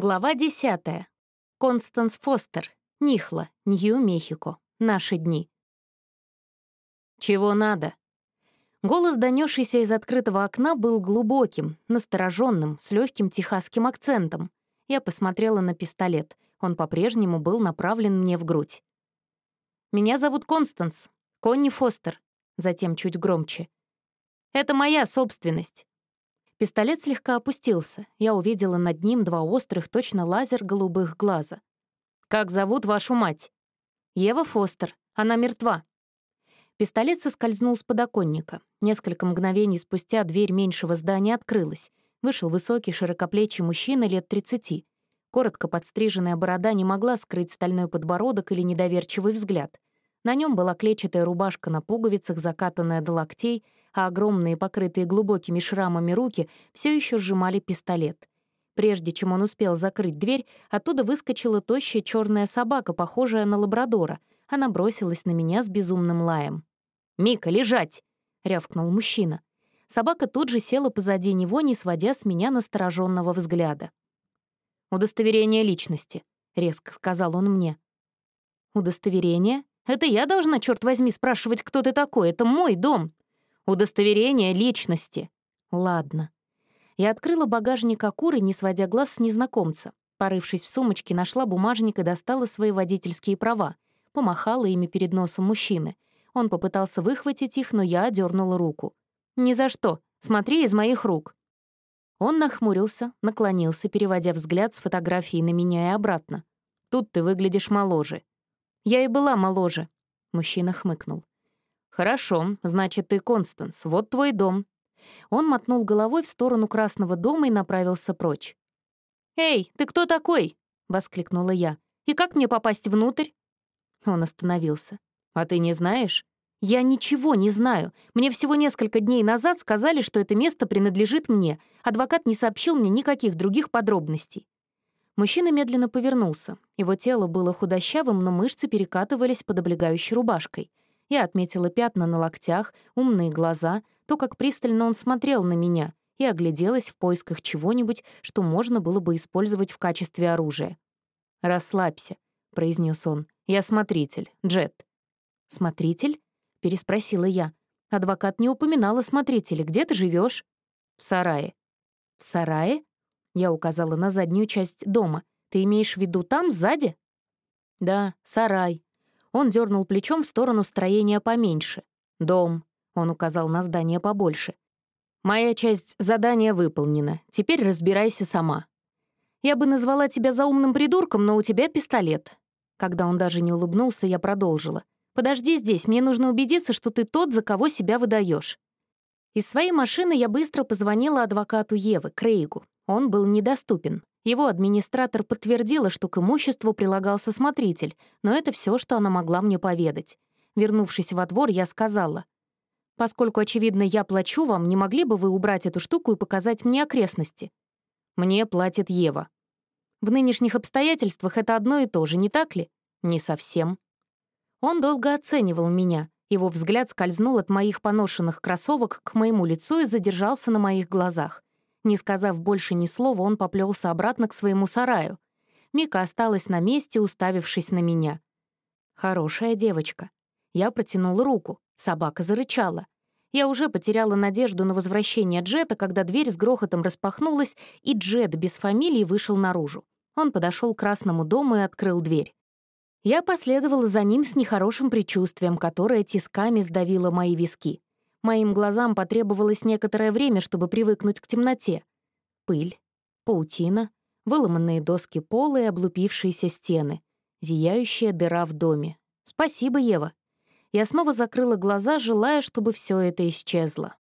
Глава 10. Констанс Фостер. Нихла, Нью-Мехико. Наши дни. «Чего надо?» Голос, донесшийся из открытого окна, был глубоким, настороженным, с легким техасским акцентом. Я посмотрела на пистолет. Он по-прежнему был направлен мне в грудь. «Меня зовут Констанс. Конни Фостер». Затем чуть громче. «Это моя собственность. Пистолет слегка опустился. Я увидела над ним два острых, точно лазер голубых глаза. «Как зовут вашу мать?» «Ева Фостер. Она мертва». Пистолет соскользнул с подоконника. Несколько мгновений спустя дверь меньшего здания открылась. Вышел высокий, широкоплечий мужчина лет 30. Коротко подстриженная борода не могла скрыть стальной подбородок или недоверчивый взгляд. На нем была клетчатая рубашка на пуговицах, закатанная до локтей, а огромные, покрытые глубокими шрамами руки все еще сжимали пистолет. Прежде чем он успел закрыть дверь, оттуда выскочила тощая черная собака, похожая на лабрадора. Она бросилась на меня с безумным лаем. «Мика, лежать!» — рявкнул мужчина. Собака тут же села позади него, не сводя с меня настороженного взгляда. «Удостоверение личности», — резко сказал он мне. «Удостоверение? Это я должна, черт возьми, спрашивать, кто ты такой? Это мой дом!» Удостоверение личности. Ладно. Я открыла багажник Акуры, не сводя глаз с незнакомца. Порывшись в сумочке, нашла бумажник и достала свои водительские права. Помахала ими перед носом мужчины. Он попытался выхватить их, но я одернула руку. «Ни за что. Смотри из моих рук». Он нахмурился, наклонился, переводя взгляд с фотографии на меня и обратно. «Тут ты выглядишь моложе». «Я и была моложе», — мужчина хмыкнул. «Хорошо, значит, ты Констанс, вот твой дом». Он мотнул головой в сторону Красного дома и направился прочь. «Эй, ты кто такой?» — воскликнула я. «И как мне попасть внутрь?» Он остановился. «А ты не знаешь?» «Я ничего не знаю. Мне всего несколько дней назад сказали, что это место принадлежит мне. Адвокат не сообщил мне никаких других подробностей». Мужчина медленно повернулся. Его тело было худощавым, но мышцы перекатывались под облегающей рубашкой. Я отметила пятна на локтях, умные глаза, то, как пристально он смотрел на меня, и огляделась в поисках чего-нибудь, что можно было бы использовать в качестве оружия. «Расслабься», — произнес он. «Я смотритель, Джет». «Смотритель?» — переспросила я. Адвокат не упоминал о смотрителе. Где ты живешь? «В сарае». «В сарае?» — я указала на заднюю часть дома. «Ты имеешь в виду там, сзади?» «Да, сарай», он дернул плечом в сторону строения поменьше. «Дом», — он указал на здание побольше. «Моя часть задания выполнена. Теперь разбирайся сама». «Я бы назвала тебя заумным придурком, но у тебя пистолет». Когда он даже не улыбнулся, я продолжила. «Подожди здесь, мне нужно убедиться, что ты тот, за кого себя выдаешь. Из своей машины я быстро позвонила адвокату Евы, Крейгу. Он был недоступен. Его администратор подтвердила, что к имуществу прилагался смотритель, но это все, что она могла мне поведать. Вернувшись во двор, я сказала, «Поскольку, очевидно, я плачу вам, не могли бы вы убрать эту штуку и показать мне окрестности?» «Мне платит Ева». «В нынешних обстоятельствах это одно и то же, не так ли?» «Не совсем». Он долго оценивал меня. Его взгляд скользнул от моих поношенных кроссовок к моему лицу и задержался на моих глазах. Не сказав больше ни слова, он поплелся обратно к своему сараю. Мика осталась на месте, уставившись на меня. «Хорошая девочка». Я протянула руку. Собака зарычала. Я уже потеряла надежду на возвращение Джета, когда дверь с грохотом распахнулась, и Джет без фамилии вышел наружу. Он подошел к красному дому и открыл дверь. Я последовала за ним с нехорошим предчувствием, которое тисками сдавило мои виски. Моим глазам потребовалось некоторое время, чтобы привыкнуть к темноте. Пыль, паутина, выломанные доски пола и облупившиеся стены, зияющая дыра в доме. Спасибо, Ева. Я снова закрыла глаза, желая, чтобы все это исчезло.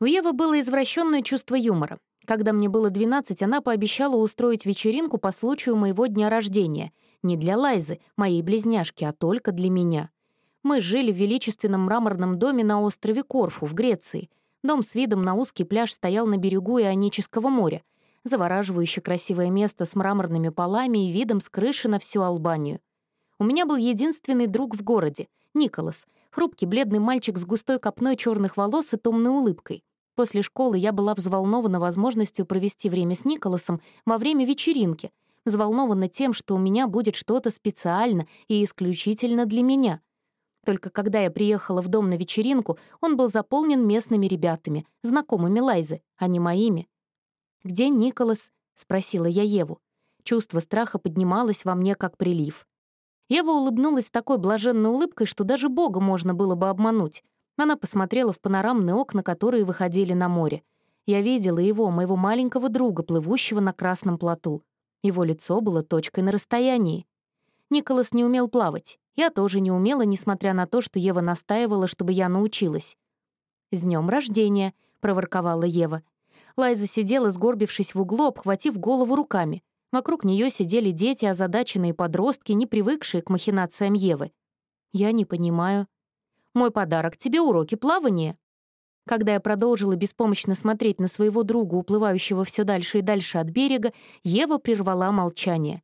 У Евы было извращенное чувство юмора. Когда мне было 12, она пообещала устроить вечеринку по случаю моего дня рождения. Не для Лайзы, моей близняшки, а только для меня — мы жили в величественном мраморном доме на острове Корфу, в Греции. Дом с видом на узкий пляж стоял на берегу Ионического моря. Завораживающе красивое место с мраморными полами и видом с крыши на всю Албанию. У меня был единственный друг в городе — Николас, хрупкий бледный мальчик с густой копной черных волос и томной улыбкой. После школы я была взволнована возможностью провести время с Николасом во время вечеринки, взволнована тем, что у меня будет что-то специально и исключительно для меня. Только когда я приехала в дом на вечеринку, он был заполнен местными ребятами, знакомыми Лайзы, а не моими. «Где Николас?» — спросила я Еву. Чувство страха поднималось во мне, как прилив. Ева улыбнулась такой блаженной улыбкой, что даже Бога можно было бы обмануть. Она посмотрела в панорамные окна, которые выходили на море. Я видела его, моего маленького друга, плывущего на красном плоту. Его лицо было точкой на расстоянии. Николас не умел плавать. Я тоже не умела, несмотря на то, что Ева настаивала, чтобы я научилась. «С днем рождения!» — проворковала Ева. Лайза сидела, сгорбившись в углу, обхватив голову руками. Вокруг нее сидели дети, озадаченные подростки, не привыкшие к махинациям Евы. «Я не понимаю», мой подарок тебе — уроки плавания». Когда я продолжила беспомощно смотреть на своего друга, уплывающего все дальше и дальше от берега, Ева прервала молчание.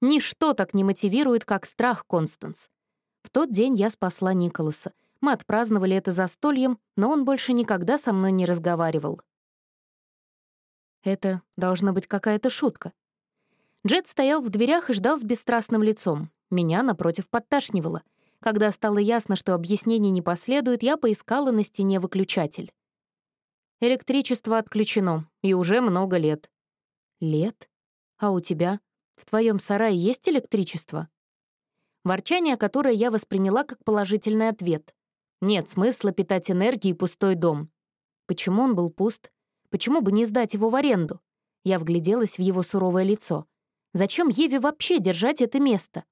«Ничто так не мотивирует, как страх, Констанс. В тот день я спасла Николаса. Мы отпраздновали это застольем, но он больше никогда со мной не разговаривал. Это должна быть какая-то шутка. Джет стоял в дверях и ждал с бесстрастным лицом. Меня, напротив, подташнивало — когда стало ясно, что объяснений не последует, я поискала на стене выключатель. Электричество отключено, и уже много лет. Лет? А у тебя? В твоем сарае есть электричество? Ворчание, которое я восприняла как положительный ответ. Нет смысла питать энергией пустой дом. Почему он был пуст? Почему бы не сдать его в аренду? Я вгляделась в его суровое лицо. Зачем Еве вообще держать это место?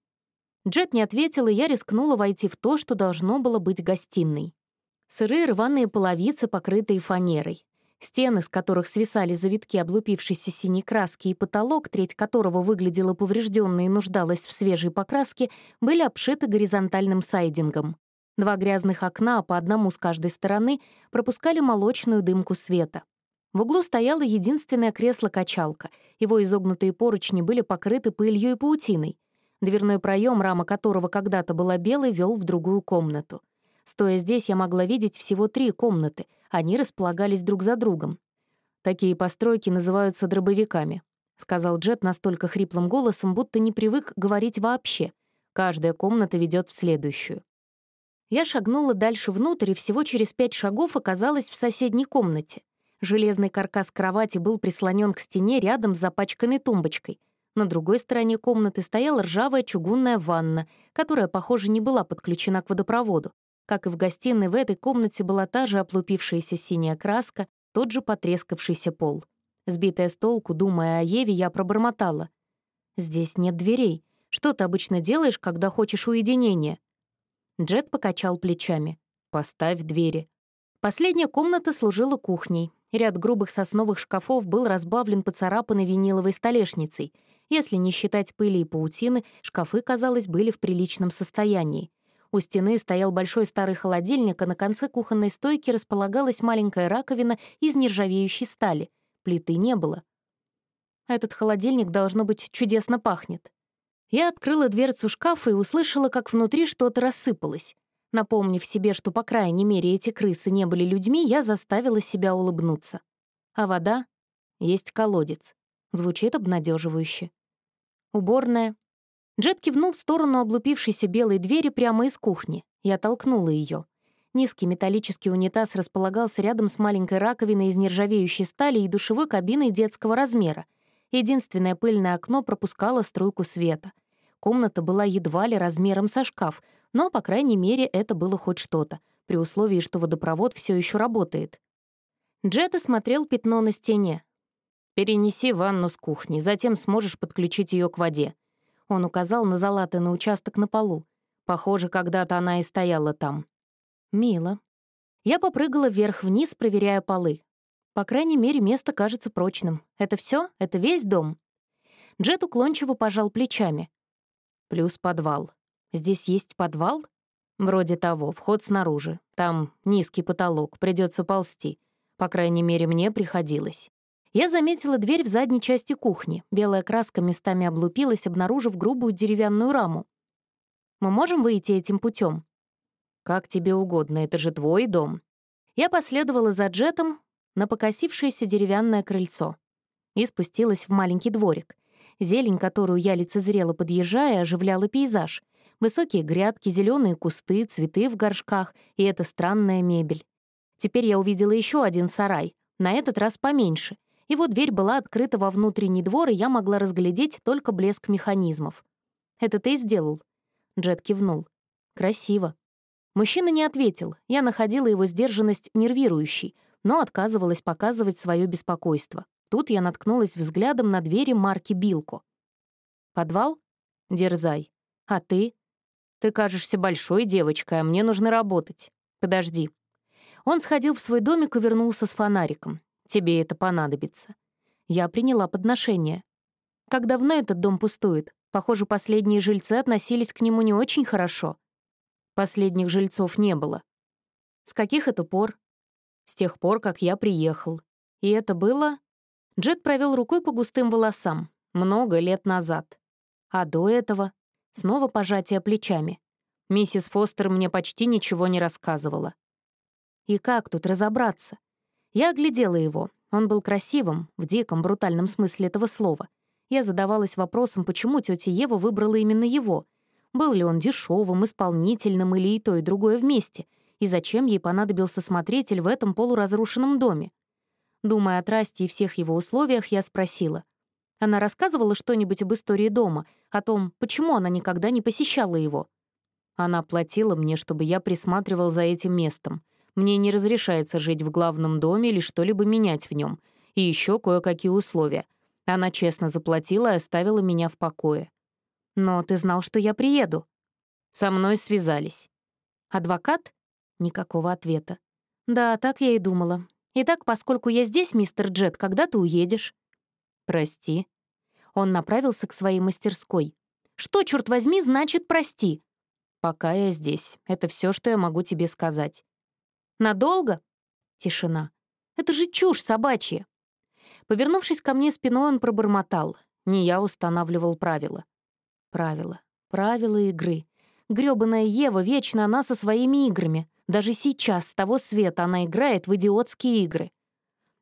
Джет не ответил, и я рискнула войти в то, что должно было быть гостиной. Сырые рваные половицы, покрытые фанерой. Стены, с которых свисали завитки облупившейся синей краски, и потолок, треть которого выглядела поврежденной и нуждалась в свежей покраске, были обшиты горизонтальным сайдингом. Два грязных окна, по одному с каждой стороны, пропускали молочную дымку света. В углу стояло единственное кресло-качалка. Его изогнутые поручни были покрыты пылью и паутиной. Дверной проем, рама которого когда-то была белой, вел в другую комнату. Стоя здесь, я могла видеть всего три комнаты. Они располагались друг за другом. «Такие постройки называются дробовиками», — сказал Джет настолько хриплым голосом, будто не привык говорить вообще. «Каждая комната ведет в следующую». Я шагнула дальше внутрь и всего через пять шагов оказалась в соседней комнате. Железный каркас кровати был прислонен к стене рядом с запачканной тумбочкой. На другой стороне комнаты стояла ржавая чугунная ванна, которая, похоже, не была подключена к водопроводу. Как и в гостиной, в этой комнате была та же оплупившаяся синяя краска, тот же потрескавшийся пол. Сбитая с толку, думая о Еве, я пробормотала. «Здесь нет дверей. Что ты обычно делаешь, когда хочешь уединения?» Джет покачал плечами. «Поставь двери». Последняя комната служила кухней. Ряд грубых сосновых шкафов был разбавлен поцарапанной виниловой столешницей — если не считать пыли и паутины, шкафы, казалось, были в приличном состоянии. У стены стоял большой старый холодильник, а на конце кухонной стойки располагалась маленькая раковина из нержавеющей стали. Плиты не было. Этот холодильник, должно быть, чудесно пахнет. Я открыла дверцу шкафа и услышала, как внутри что-то рассыпалось. Напомнив себе, что, по крайней мере, эти крысы не были людьми, я заставила себя улыбнуться. А вода? Есть колодец. Звучит обнадеживающе. Уборная. Джет кивнул в сторону облупившейся белой двери прямо из кухни. Я толкнула ее. Низкий металлический унитаз располагался рядом с маленькой раковиной из нержавеющей стали и душевой кабиной детского размера. Единственное пыльное окно пропускало струйку света. Комната была едва ли размером со шкаф, но, по крайней мере, это было хоть что-то, при условии, что водопровод все еще работает. Джет осмотрел пятно на стене. Перенеси ванну с кухни, затем сможешь подключить ее к воде». Он указал на залатанный участок на полу. Похоже, когда-то она и стояла там. Мило. Я попрыгала вверх-вниз, проверяя полы. По крайней мере, место кажется прочным. Это все? Это весь дом? Джет уклончиво пожал плечами. Плюс подвал. Здесь есть подвал? Вроде того, вход снаружи. Там низкий потолок, придется ползти. По крайней мере, мне приходилось. Я заметила дверь в задней части кухни. Белая краска местами облупилась, обнаружив грубую деревянную раму. «Мы можем выйти этим путем? «Как тебе угодно, это же твой дом». Я последовала за Джетом, на покосившееся деревянное крыльцо и спустилась в маленький дворик. Зелень, которую я лицезрела подъезжая, оживляла пейзаж. Высокие грядки, зеленые кусты, цветы в горшках и эта странная мебель. Теперь я увидела еще один сарай, на этот раз поменьше. Его дверь была открыта во внутренний двор, и я могла разглядеть только блеск механизмов. «Это ты сделал?» Джет кивнул. «Красиво». Мужчина не ответил. Я находила его сдержанность нервирующей, но отказывалась показывать свое беспокойство. Тут я наткнулась взглядом на двери марки Билко. «Подвал? Дерзай. А ты? Ты кажешься большой девочкой, а мне нужно работать. Подожди». Он сходил в свой домик и вернулся с фонариком. «Тебе это понадобится». Я приняла подношение. «Как давно этот дом пустует? Похоже, последние жильцы относились к нему не очень хорошо». Последних жильцов не было. «С каких это пор?» «С тех пор, как я приехал. И это было...» Джет провел рукой по густым волосам. Много лет назад. А до этого снова пожатие плечами. Миссис Фостер мне почти ничего не рассказывала. И как тут разобраться? Я оглядела его. Он был красивым, в диком, брутальном смысле этого слова. Я задавалась вопросом, почему тетя Ева выбрала именно его. Был ли он дешевым, исполнительным или и то, и другое вместе? И зачем ей понадобился смотритель в этом полуразрушенном доме? Думая о трасте и всех его условиях, я спросила. Она рассказывала что-нибудь об истории дома, о том, почему она никогда не посещала его. Она платила мне, чтобы я присматривал за этим местом. Мне не разрешается жить в главном доме или что-либо менять в нем. И еще кое-какие условия. Она честно заплатила и оставила меня в покое. Но ты знал, что я приеду. Со мной связались. Адвокат? Никакого ответа. Да, так я и думала. Итак, поскольку я здесь, мистер Джет, когда ты уедешь?» «Прости». Он направился к своей мастерской. «Что, черт возьми, значит «прости»?» «Пока я здесь. Это все, что я могу тебе сказать». «Надолго?» Тишина. «Это же чушь собачья». Повернувшись ко мне спиной, он пробормотал. Не я устанавливал правила. Правила. Правила игры. Грёбаная Ева, вечно она со своими играми. Даже сейчас, с того света, она играет в идиотские игры.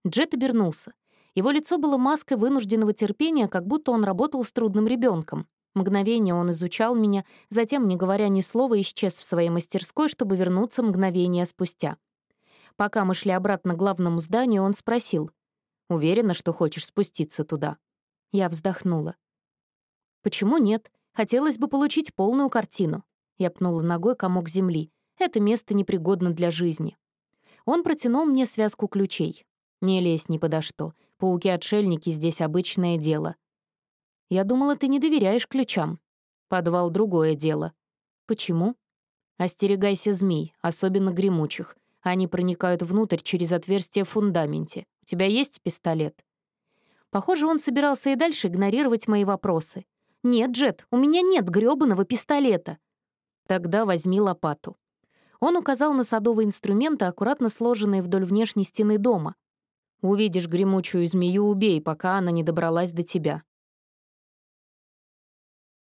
Джет обернулся. Его лицо было маской вынужденного терпения, как будто он работал с трудным ребенком. Мгновение он изучал меня, затем, не говоря ни слова, исчез в своей мастерской, чтобы вернуться мгновение спустя. Пока мы шли обратно к главному зданию, он спросил. «Уверена, что хочешь спуститься туда?» Я вздохнула. «Почему нет? Хотелось бы получить полную картину». Я пнула ногой комок земли. Это место непригодно для жизни. Он протянул мне связку ключей. Не лезь ни подо что. Пауки-отшельники здесь обычное дело. Я думала, ты не доверяешь ключам. Подвал — другое дело. Почему? Остерегайся змей, особенно гремучих. Они проникают внутрь через отверстие в фундаменте. У тебя есть пистолет? Похоже, он собирался и дальше игнорировать мои вопросы. «Нет, Джет, у меня нет грёбаного пистолета». «Тогда возьми лопату». Он указал на садовые инструменты, аккуратно сложенные вдоль внешней стены дома. «Увидишь гремучую змею, убей, пока она не добралась до тебя.